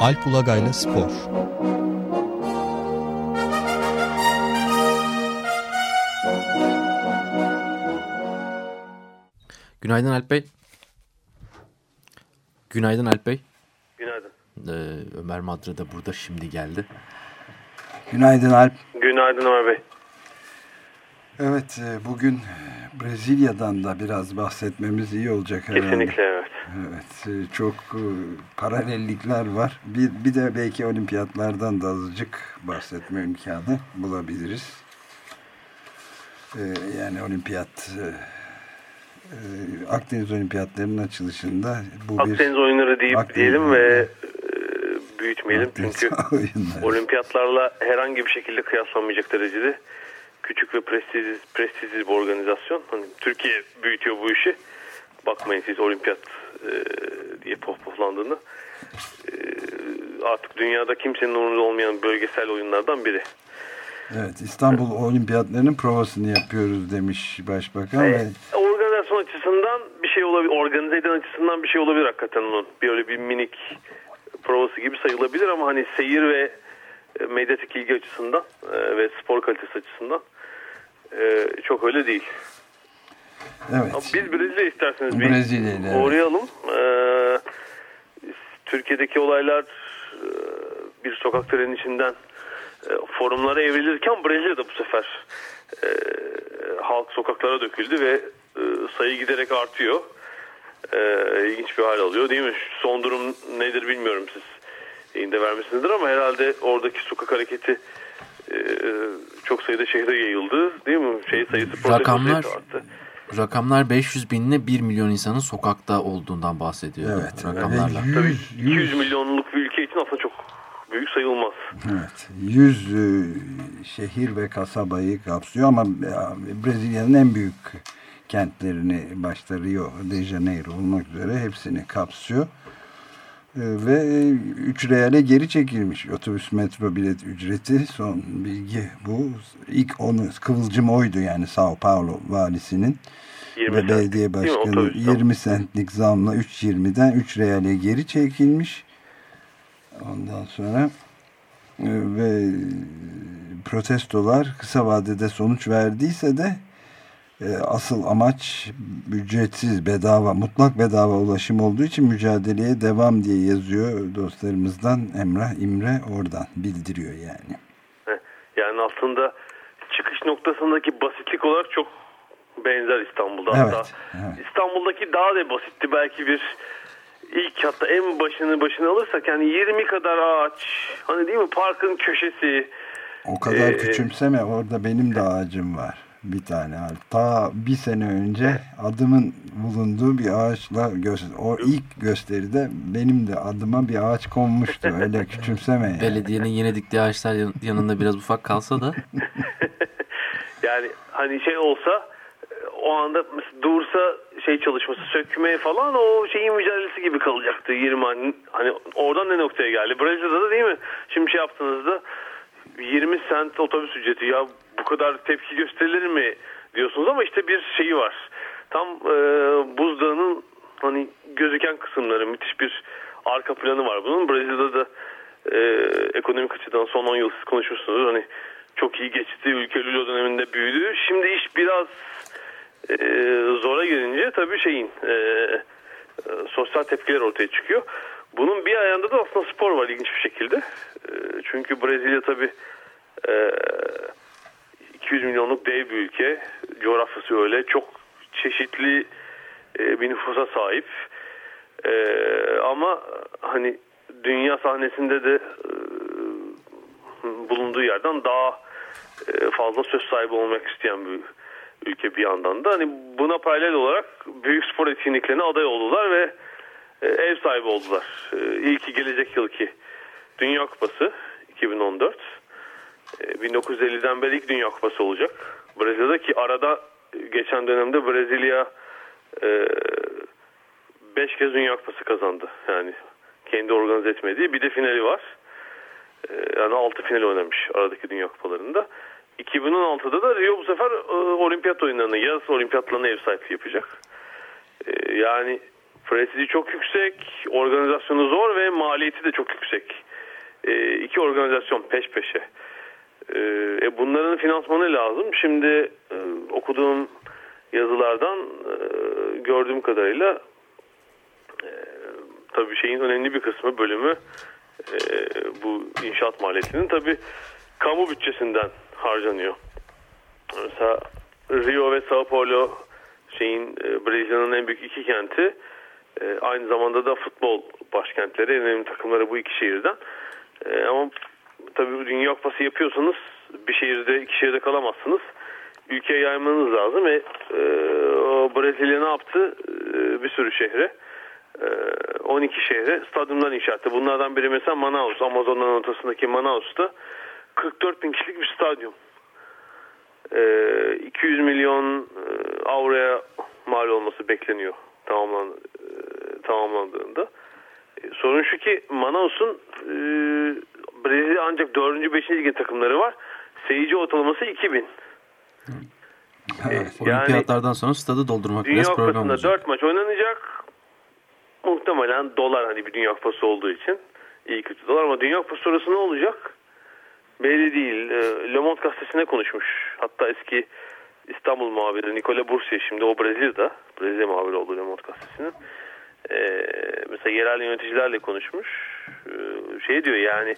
Alp Ulagay'la Spor Günaydın Alp Bey. Günaydın Alp Bey. Günaydın. Ee, Ömer Madra da burada şimdi geldi. Günaydın Alp. Günaydın Ömer Bey. Evet e, bugün Brezilya'dan da biraz bahsetmemiz iyi olacak herhalde. Kesinlikle evet. Evet e, çok e, paralellikler var. Bir, bir de belki olimpiyatlardan da azıcık bahsetme imkanı bulabiliriz. Yani olimpiyat Akdeniz olimpiyatlarının açılışında bu Akdeniz bir oyunları deyip Akdeniz diyelim ve büyütmeyelim. Akdeniz Çünkü oyunları. olimpiyatlarla herhangi bir şekilde kıyaslamayacak derecede küçük ve prestijsiz, prestijsiz bir organizasyon. Hani Türkiye büyütüyor bu işi. Bakmayın siz olimpiyat e, diye pohpohlandığında. E, artık dünyada kimsenin umurunda olmayan bölgesel oyunlardan biri. Evet İstanbul evet. Olimpiyatlarının provasını yapıyoruz demiş Başbakan. Evet. Ve... Organizasyon açısından bir şey olabilir. Organize eden açısından bir şey olabilir hakikaten onun. Bir öyle bir minik provası gibi sayılabilir ama hani seyir ve e, medyatik ilgi açısından e, ve spor kalitesi açısından e, çok öyle değil. Evet. Ama biz Brezilya isterseniz bir Brezilya'yla, uğrayalım. Evet. Türkiye'deki olaylar bir sokak trenin içinden forumlara evrilirken Brezilya'da bu sefer halk sokaklara döküldü ve sayı giderek artıyor. İlginç bir hal alıyor değil mi? Son durum nedir bilmiyorum siz yayında vermişsinizdir ama herhalde oradaki sokak hareketi e, çok sayıda şehre yayıldı değil mi? Şey sayısı rakamlar arttı. Rakamlar 500 binle 1 milyon insanın sokakta olduğundan bahsediyor. Evet. Rakamlarla. 100, Tabii 200 milyonluk bir ülke için aslında çok büyük sayılmaz. Evet. 100 e, şehir ve kasabayı kapsıyor ama Brezilya'nın en büyük kentlerini başta Rio de Janeiro olmak üzere hepsini kapsıyor. Ee, ve 3 e, reale geri çekilmiş. Otobüs metro bilet ücreti son bilgi bu. İlk onu kıvılcım oydu yani Sao Paulo valisinin. Ve belediye başkanı 20 centlik zamla 3.20'den 3 reale geri çekilmiş. Ondan sonra e, ve protestolar kısa vadede sonuç verdiyse de e, asıl amaç ücretsiz, bedava, mutlak bedava ulaşım olduğu için mücadeleye devam diye yazıyor dostlarımızdan Emrah İmre oradan bildiriyor yani. Yani aslında çıkış noktasındaki basitlik olarak çok benzer İstanbul'da. Evet, hatta evet. İstanbul'daki daha da basitti belki bir ilk hatta en başını başına alırsak yani 20 kadar ağaç hani değil mi parkın köşesi. O kadar ee, küçümseme orada benim de ağacım var bir tane. Ta bir sene önce adımın bulunduğu bir ağaçla o ilk gösteride benim de adıma bir ağaç konmuştu. Öyle küçümseme yani. Belediyenin yeni diktiği ağaçlar yanında biraz ufak kalsa da. Yani hani şey olsa o anda dursa şey çalışması sökmeye falan o şeyin mücadelesi gibi kalacaktı. 20 hani, hani oradan ne noktaya geldi? Brezilya'da da değil mi? Şimdi şey yaptığınızda 20 sent otobüs ücreti ya bu kadar tepki gösterilir mi diyorsunuz ama işte bir şeyi var. Tam e, buzdağının hani gözüken kısımları müthiş bir arka planı var bunun. Brezilya'da da e, ekonomik açıdan son 10 yıl siz konuşursunuz. Hani çok iyi geçti. Ülke Lula döneminde büyüdü. Şimdi iş biraz e, zora gelince tabii şeyin e, e, sosyal tepkiler ortaya çıkıyor. Bunun bir ayağında da aslında spor var ilginç bir şekilde. E, çünkü Brezilya tabii e, 200 milyonluk dev bir ülke. Coğrafyası öyle. Çok çeşitli e, bir nüfusa sahip. E, ama hani dünya sahnesinde de e, bulunduğu yerden daha e, fazla söz sahibi olmak isteyen bir ülke bir yandan da. Hani buna paralel olarak büyük spor etkinliklerine aday oldular ve e, ev sahibi oldular. E, ilki gelecek yılki Dünya Kupası 2014. 1950'den e, beri ilk Dünya Kupası olacak. Brezilya'da ki arada e, geçen dönemde Brezilya 5 e, kez Dünya Kupası kazandı. Yani kendi organize etmediği bir de finali var. Yani 6 final oynamış aradaki Dünya Kupalarında. 2016'da da Rio bu sefer olimpiyat oyunlarını, yaz olimpiyatlarına ev sahipliği yapacak. Yani prestiji çok yüksek, organizasyonu zor ve maliyeti de çok yüksek. E, iki organizasyon peş peşe. E, e, bunların finansmanı lazım. Şimdi e, okuduğum yazılardan e, gördüğüm kadarıyla e, tabii şeyin önemli bir kısmı bölümü e, bu inşaat maliyetinin tabii kamu bütçesinden harcanıyor. Mesela Rio ve Sao Paulo şeyin e, Brezilya'nın en büyük iki kenti e, aynı zamanda da futbol başkentleri en önemli takımları bu iki şehirden. E, ama tabii Dünya Kupası yapıyorsanız bir şehirde iki şehirde kalamazsınız. Ülkeye yaymanız lazım ve e, Brezilya ne yaptı? E, bir sürü şehre 12 e, şehre stadyumlar inşa etti. Bunlardan biri mesela Manaus, Amazon'un ortasındaki Manaus'ta 44 bin kişilik bir stadyum. 200 milyon avroya mal olması bekleniyor tamamlan, tamamlandığında. Sorun şu ki Manaus'un Brezilya ancak 4. 5. ligin takımları var. Seyirci ortalaması 2000. Evet, yani, olimpiyatlardan sonra stadı doldurmak Dünya biraz problem olacak. 4 maç oynanacak. Muhtemelen dolar hani bir Dünya Kupası olduğu için iyi kötü dolar ama Dünya Kupası sonrası ne olacak? Belli değil. E, Le Monde gazetesine konuşmuş. Hatta eski İstanbul muhabiri Nikola Bursiye şimdi o Brezilya'da. Brezilya muhabiri oldu Le Monde gazetesinin. Ee, mesela yerel yöneticilerle konuşmuş. Ee, şey diyor yani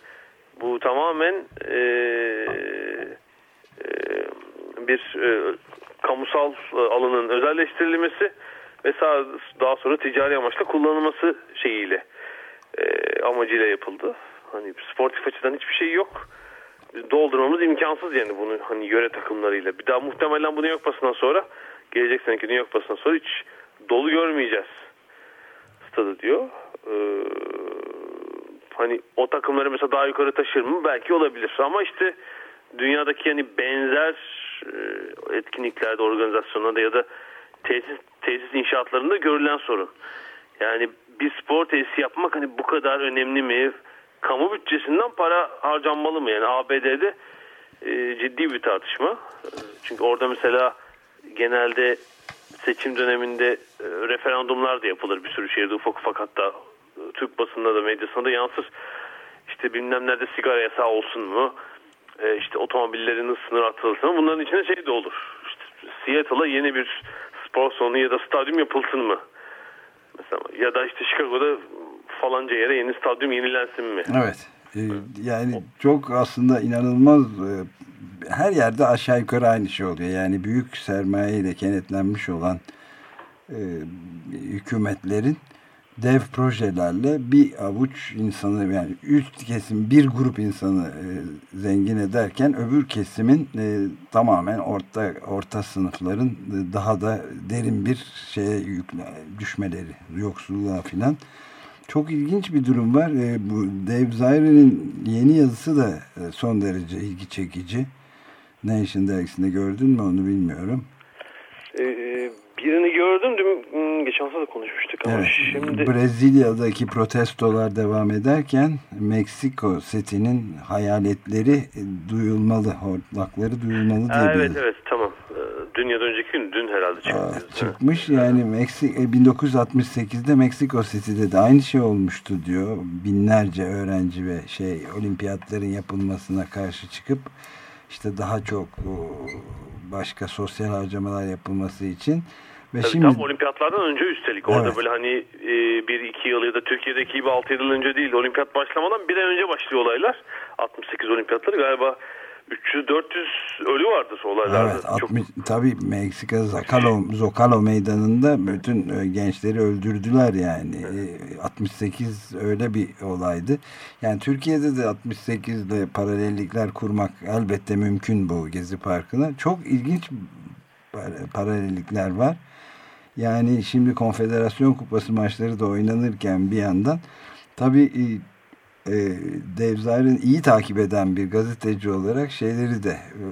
bu tamamen e, e, bir e, kamusal e, alanın özelleştirilmesi ve daha sonra ticari amaçla kullanılması şeyiyle e, amacıyla yapıldı. Hani sportif açıdan hiçbir şey yok. Doldurmamız imkansız yani bunu hani yöre takımlarıyla. Bir daha muhtemelen bu New York basından sonra gelecek seneki New York basından sonra hiç dolu görmeyeceğiz stadı diyor. Ee, hani o takımları mesela daha yukarı taşır mı? Belki olabilir. Ama işte dünyadaki yani benzer e, etkinliklerde, organizasyonlarda ya da tesis, tesis inşaatlarında görülen sorun. Yani bir spor tesisi yapmak hani bu kadar önemli mi? Kamu bütçesinden para harcanmalı mı? Yani ABD'de e, ciddi bir tartışma. Çünkü orada mesela genelde seçim döneminde e, referandumlar da yapılır bir sürü şehirde ufak ufak hatta e, Türk basında da medyasında da yansır. İşte bilmem nerede sigara yasağı olsun mu? E, işte otomobillerin sınır atılsın mı? Bunların içine şey de olur. İşte Seattle'a yeni bir spor salonu ya da stadyum yapılsın mı? Mesela ya da işte Chicago'da falanca yere yeni stadyum yenilensin mi? Evet. Ee, yani çok aslında inanılmaz e, her yerde aşağı yukarı aynı şey oluyor. Yani büyük sermayeyle kenetlenmiş olan e, hükümetlerin dev projelerle bir avuç insanı yani üst kesim bir grup insanı e, zengin ederken öbür kesimin e, tamamen orta orta sınıfların e, daha da derin bir şeye yükle, düşmeleri yoksulluğa filan çok ilginç bir durum var. E, bu Dave Zaire'nin yeni yazısı da e, son derece ilgi çekici. Nation dergisinde gördün mü onu bilmiyorum. Ee, birini gördüm. Dün, hmm, geçen hafta da konuşmuştuk ama evet, şimdi... Brezilya'daki protestolar devam ederken Meksiko setinin hayaletleri e, duyulmalı, hortlakları duyulmalı diye Evet evet tamam. Ee, dün ya da önceki gün dün herhalde çıktı. Aa, çıkmış yani Meksik 1968'de Meksiko City'de de aynı şey olmuştu diyor. Binlerce öğrenci ve şey olimpiyatların yapılmasına karşı çıkıp işte daha çok başka sosyal harcamalar yapılması için ve Tabii şimdi tam olimpiyatlardan önce üstelik orada evet. böyle hani e, bir iki yıl ya da Türkiye'deki gibi altı yıl önce değil olimpiyat başlamadan bir ay önce başlıyor olaylar 68 olimpiyatları galiba 300-400 ölü vardır olaylarda. Evet, 60, Çok... tabii Meksika Zocalo, Zocalo meydanında bütün e, gençleri öldürdüler yani. Evet. 68 öyle bir olaydı. Yani Türkiye'de de 68 ile paralellikler kurmak elbette mümkün bu Gezi Parkı'na. Çok ilginç paralellikler var. Yani şimdi Konfederasyon Kupası maçları da oynanırken bir yandan tabii e, iyi takip eden bir gazeteci olarak şeyleri de e,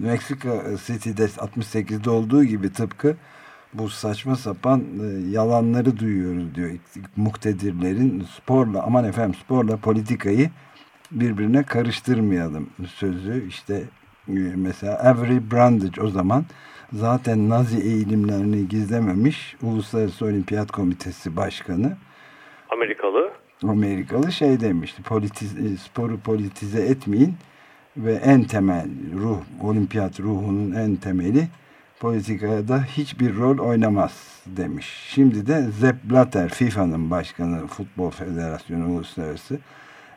Meksika City'de 68'de olduğu gibi tıpkı bu saçma sapan e, yalanları duyuyoruz diyor muktedirlerin sporla aman efendim sporla politikayı birbirine karıştırmayalım sözü. İşte e, mesela Avery Brandage o zaman zaten Nazi eğilimlerini gizlememiş Uluslararası Olimpiyat Komitesi Başkanı. Amerikalı Amerikalı şey demişti politiz, e, sporu politize etmeyin ve en temel ruh olimpiyat ruhunun en temeli politikada hiçbir rol oynamaz demiş. Şimdi de Sepp Blatter FIFA'nın başkanı Futbol Federasyonu Uluslararası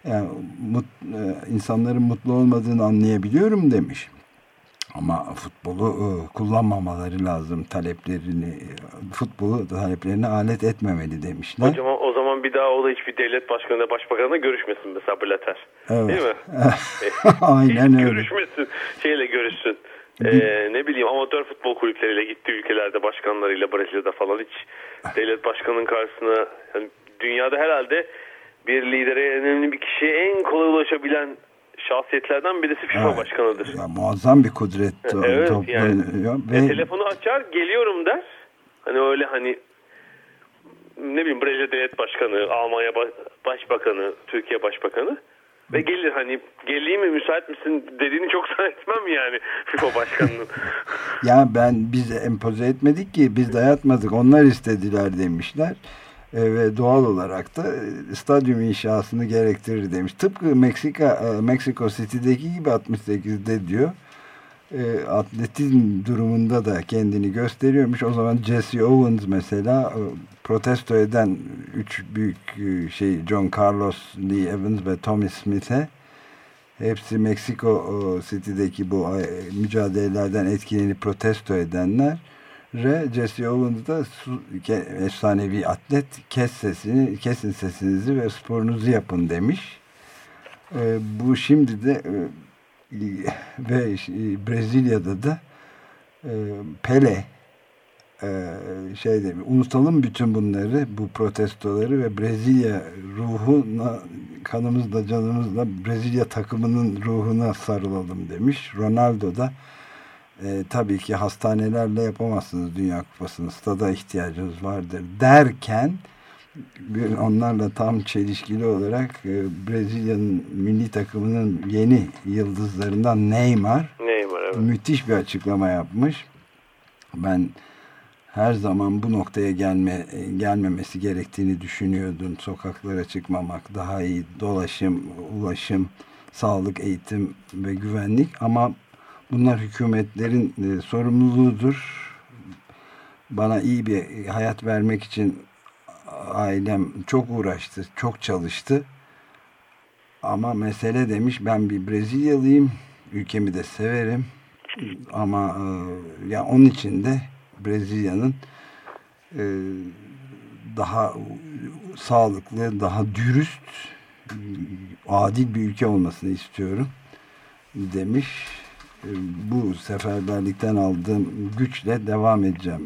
yani mut, e, insanların mutlu olmadığını anlayabiliyorum demiş. Ama futbolu e, kullanmamaları lazım taleplerini futbolu taleplerine alet etmemeli demişler. Hocam o zaman bir daha o da hiçbir devlet başkanı başbakanla görüşmesin mesela Blatter. Evet. Değil mi? Aynen Hiç öyle. görüşmesin. Şeyle görüşsün. Ee, ne bileyim amatör futbol kulüpleriyle gitti ülkelerde başkanlarıyla Brezilya'da falan hiç devlet başkanının karşısına yani dünyada herhalde bir lidere önemli bir kişiye en kolay ulaşabilen şahsiyetlerden birisi FIFA Evet. başkanıdır. Ya, muazzam bir kudret to- Evet, toplanıyor. yani. Ve E, telefonu açar geliyorum der. Hani öyle hani ne bileyim Brezilya Devlet Başkanı, Almanya Ba- Başbakanı, Türkiye Başbakanı ve gelir hani geleyim mi müsait misin dediğini çok zannetmem yani FIFA Başkanı'nın. ya ben biz empoze etmedik ki biz dayatmadık onlar istediler demişler. E, ve doğal olarak da e, stadyum inşasını gerektirir demiş. Tıpkı Meksika e, Mexico City'deki gibi 68'de diyor. E, atletizm durumunda da kendini gösteriyormuş. O zaman Jesse Owens mesela e, protesto eden üç büyük e, şey John Carlos, Lee Evans ve Tommy Smith'e hepsi Meksiko e, City'deki bu e, mücadelelerden etkilenip protesto edenler ve Jesse Owens da efsanevi atlet kes sesini, kesin sesinizi ve sporunuzu yapın demiş. E, bu şimdi de e, ve Brezilya'da da e, Pele e, şey demiş, unutalım bütün bunları, bu protestoları ve Brezilya ruhuna, kanımızla canımızla Brezilya takımının ruhuna sarılalım demiş. Ronaldo da e, tabii ki hastanelerle yapamazsınız Dünya Kupası'nı, stada ihtiyacınız vardır derken onlarla tam çelişkili olarak e, Brezilya'nın milli takımının yeni yıldızlarından Neymar Neymar evet. müthiş bir açıklama yapmış. Ben her zaman bu noktaya gelme gelmemesi gerektiğini düşünüyordum. Sokaklara çıkmamak, daha iyi dolaşım, ulaşım, sağlık, eğitim ve güvenlik ama bunlar hükümetlerin e, sorumluluğudur. Bana iyi bir hayat vermek için ailem çok uğraştı, çok çalıştı. Ama mesele demiş ben bir Brezilyalıyım, ülkemi de severim. Ama e, ya onun için de Brezilya'nın e, daha sağlıklı, daha dürüst, adil bir ülke olmasını istiyorum demiş. Bu seferberlikten aldığım güçle devam edeceğim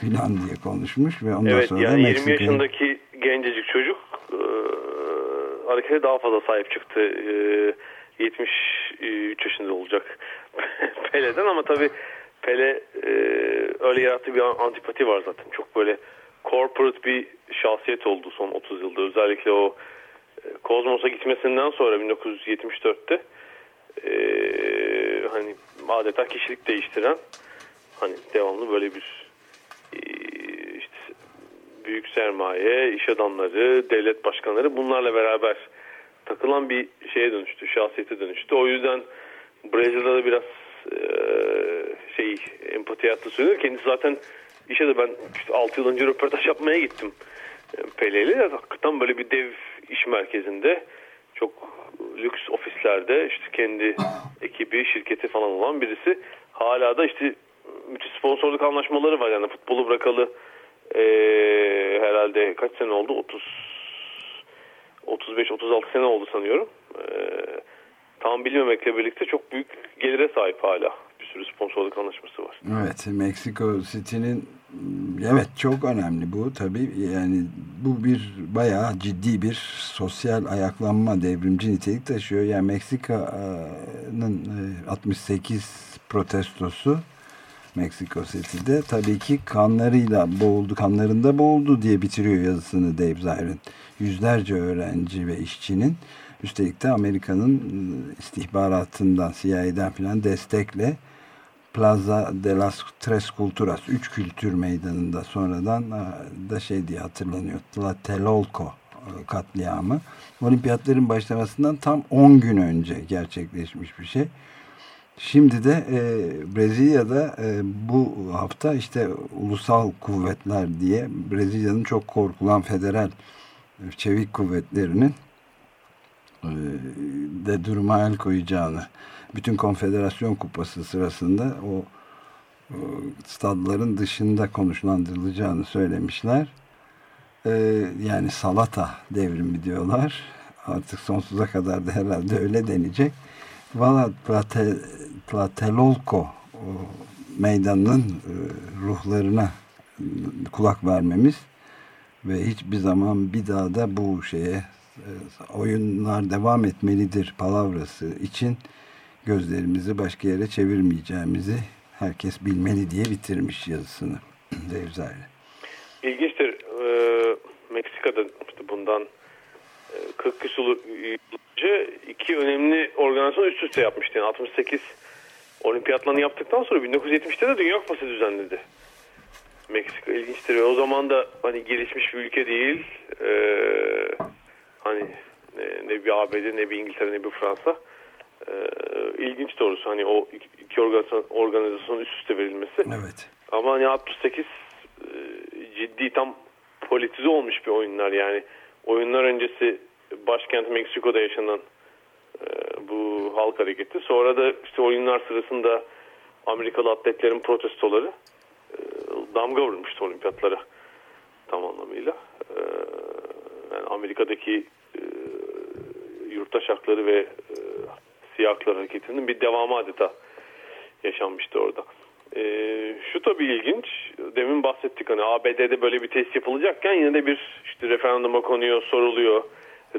filan diye konuşmuş ve ondan Evet sonra yani da 20 Meksika'ya yaşındaki gencecik çocuk e, harekete daha fazla sahip çıktı. E, 73 yaşında olacak Pele'den ama tabii Pele e, öyle yarattığı bir antipati var zaten. Çok böyle corporate bir şahsiyet oldu son 30 yılda. Özellikle o e, Kozmos'a gitmesinden sonra 1974'te e, hani adeta kişilik değiştiren hani devamlı böyle bir e, işte büyük sermaye, iş adamları, devlet başkanları bunlarla beraber takılan bir şeye dönüştü, şahsiyete dönüştü. O yüzden Brezilya'da biraz e, şey empati yaptığı söyleniyor. Kendisi zaten işe de ben işte 6 yıl önce röportaj yapmaya gittim e, Pele'yle. Hakikaten böyle bir dev iş merkezinde çok lüks ofislerde işte kendi ekibi, şirketi falan olan birisi. Hala da işte müthiş sponsorluk anlaşmaları var. Yani futbolu bırakalı e, herhalde kaç sene oldu? 30 35-36 sene oldu sanıyorum. E, tam bilmemekle birlikte çok büyük gelire sahip hala. Sürü sponsorluk anlaşması var. Evet, Meksiko City'nin evet çok önemli bu tabii yani bu bir bayağı ciddi bir sosyal ayaklanma devrimci nitelik taşıyor. Yani Meksika'nın e, 68 protestosu Meksiko City'de tabii ki kanlarıyla boğuldu, kanlarında boğuldu diye bitiriyor yazısını Dave Zirin. Yüzlerce öğrenci ve işçinin üstelik de Amerika'nın e, istihbaratından, CIA'den filan destekle Plaza de las Tres Culturas, Üç Kültür Meydanı'nda sonradan da şey diye hatırlanıyor. Tlatelolco katliamı. Olimpiyatların başlamasından tam 10 gün önce gerçekleşmiş bir şey. Şimdi de e, Brezilya'da e, bu hafta işte ulusal kuvvetler diye Brezilya'nın çok korkulan federal çevik kuvvetlerinin e, de duruma el koyacağını bütün konfederasyon kupası sırasında o, o stadların dışında konuşlandırılacağını söylemişler. E, yani salata devrimi diyorlar. Artık sonsuza kadar da herhalde öyle denecek. Valla Plate, Platelolco meydanının e, ruhlarına kulak vermemiz ve hiçbir zaman bir daha da bu şeye e, oyunlar devam etmelidir palavrası için gözlerimizi başka yere çevirmeyeceğimizi herkes bilmeli diye bitirmiş yazısını Devzari. İlginçtir. Ee, Meksika'da işte bundan 40 e, küsur önce iki önemli organizasyon üst üste yapmıştı. Yani 68 olimpiyatlarını yaptıktan sonra 1970'te de Dünya Kupası düzenledi. Meksika ilginçtir. O zaman da hani gelişmiş bir ülke değil. Ee, hani ne, ne bir ABD ne bir İngiltere ne bir Fransa. Ee, ilginç doğrusu hani o iki organizasyon, organizasyon üst üste verilmesi. Evet. Ama hani 68 e, ciddi tam politize olmuş bir oyunlar yani. Oyunlar öncesi başkent Meksiko'da yaşanan e, bu halk hareketi. Sonra da işte oyunlar sırasında Amerikalı atletlerin protestoları e, damga vurmuştu olimpiyatlara tam anlamıyla. E, yani Amerika'daki e, yurttaş hakları ve e, siyah haklar hareketinin bir devamı adeta yaşanmıştı orada. E, şu tabii ilginç. Demin bahsettik hani ABD'de böyle bir test yapılacakken yine de bir işte referanduma konuyor, soruluyor.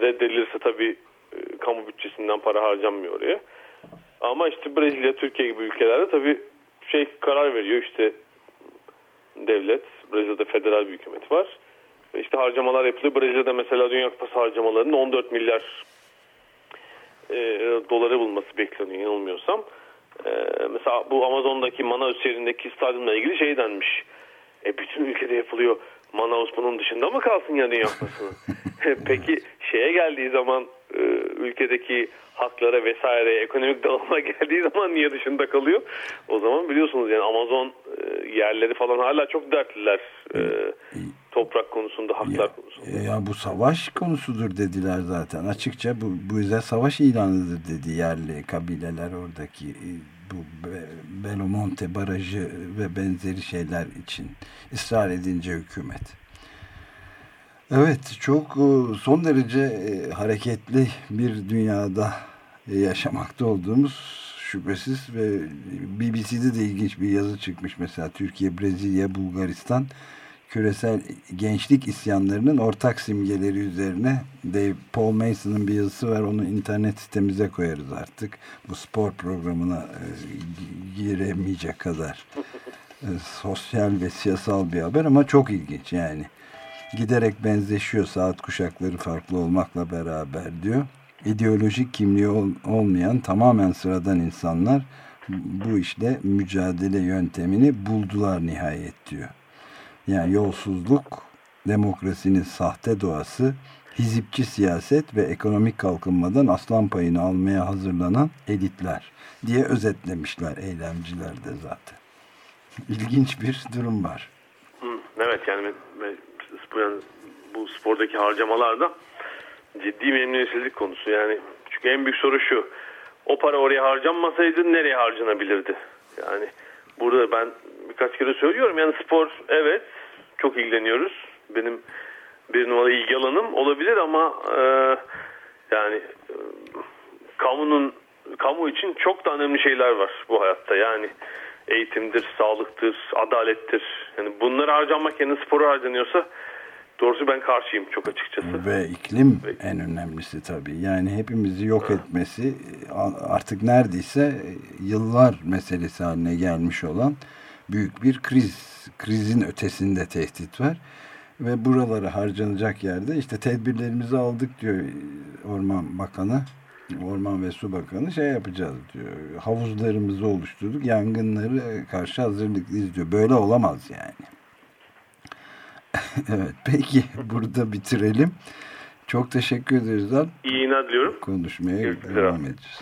Reddedilirse tabii e, kamu bütçesinden para harcanmıyor oraya. Ama işte Brezilya, Türkiye gibi ülkelerde tabii şey karar veriyor işte devlet. Brezilya'da federal bir hükümet var. İşte harcamalar yapılıyor. Brezilya'da mesela Dünya Kupası harcamalarının 14 milyar e, doları bulması bekleniyor yanılmıyorsam. E, mesela bu Amazon'daki Manaus yerindeki stadyumla ilgili şey denmiş. E, bütün ülkede yapılıyor. Manaus bunun dışında mı kalsın ya Dünya Kupası'nın? Peki şeye geldiği zaman e, ülkedeki haklara vesaire ekonomik dağılma geldiği zaman niye dışında kalıyor? O zaman biliyorsunuz yani Amazon e, yerleri falan hala çok dertliler e, toprak konusunda, haklar ya, konusunda. Ya bu savaş konusudur dediler zaten. Açıkça bu, bu yüzden savaş ilanıdır dedi yerli kabileler oradaki bu Belomonte barajı ve benzeri şeyler için ısrar edince hükümet. Evet çok e, son derece e, hareketli bir dünyada yaşamakta olduğumuz şüphesiz ve BBC'de de ilginç bir yazı çıkmış mesela Türkiye, Brezilya, Bulgaristan küresel gençlik isyanlarının ortak simgeleri üzerine Dave Paul Mason'ın bir yazısı var onu internet sitemize koyarız artık bu spor programına e, giremeyecek kadar sosyal ve siyasal bir haber ama çok ilginç yani giderek benzeşiyor saat kuşakları farklı olmakla beraber diyor. İdeolojik kimliği ol, olmayan tamamen sıradan insanlar bu işte mücadele yöntemini buldular nihayet diyor. Yani yolsuzluk, demokrasinin sahte doğası, hizipçi siyaset ve ekonomik kalkınmadan aslan payını almaya hazırlanan elitler diye özetlemişler eylemciler de zaten. İlginç bir durum var. Evet yani bu, spordaki harcamalarda ciddi memnuniyetsizlik konusu. Yani çünkü en büyük soru şu. O para oraya harcanmasaydı nereye harcanabilirdi? Yani burada ben birkaç kere söylüyorum. Yani spor evet çok ilgileniyoruz. Benim bir numara ilgi alanım olabilir ama e, yani e, kamunun kamu için çok da önemli şeyler var bu hayatta. Yani eğitimdir, sağlıktır, adalettir. Yani bunları harcamak yerine spora harcanıyorsa Doğrusu ben karşıyım çok açıkçası. Ve iklim Ve... en önemlisi tabii. Yani hepimizi yok evet. etmesi artık neredeyse yıllar meselesi haline gelmiş olan büyük bir kriz. Krizin ötesinde tehdit var. Ve buralara harcanacak yerde işte tedbirlerimizi aldık diyor Orman Bakanı. Orman ve Su Bakanı şey yapacağız diyor. Havuzlarımızı oluşturduk. Yangınları karşı hazırlıklıyız diyor. Böyle olamaz yani. evet peki burada bitirelim. Çok teşekkür ederiz. Al. İyi yayınlar diliyorum. Konuşmaya Görüşmek devam edeceğiz.